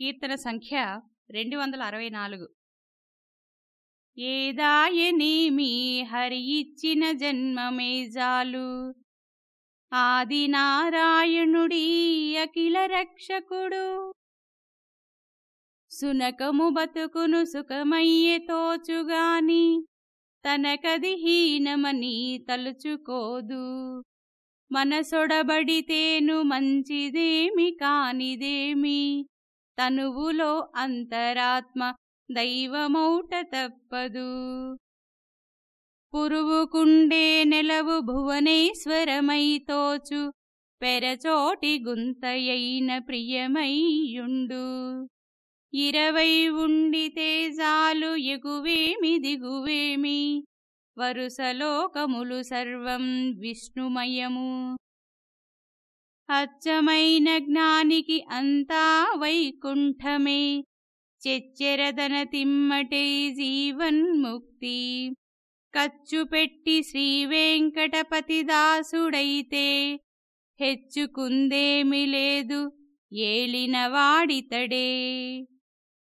కీర్తన సంఖ్య రెండు వందల అరవై నాలుగు. ఏదాయనేమి హరి ఇచ్చిన జన్మమే జాలు. ఆది నారాయణుడి అఖిల రక్షకుడు. సునకము బతుకును సుఖమయ్యే తోచుగాని తనకది హీనమని తలుచుకోదు. మనసొడబడితేను మంచిదేమి కానిదేమి తనువులో అంతరాత్మ దైవమౌట తప్పదు. పురువుకుండే నెలవు భువనేశ్వరమైతోచు పెరచోటి గుంతయైన ప్రియమయ్యుండు. ఇరవై ఉండితే జాలు ఎగువేమి దిగువేమి వరుసలోకములు సర్వం విష్ణుమయము. అచ్చమైన జ్ఞానికి అంతా వైకుంఠమే. చెచ్చెరదన తిమ్మటే జీవన్ముక్తి. ఖర్చు పెట్టి శ్రీవేంకటపతి దాసుడైతే హెచ్చుకుందేమి లేదు ఏలినవాడితడే.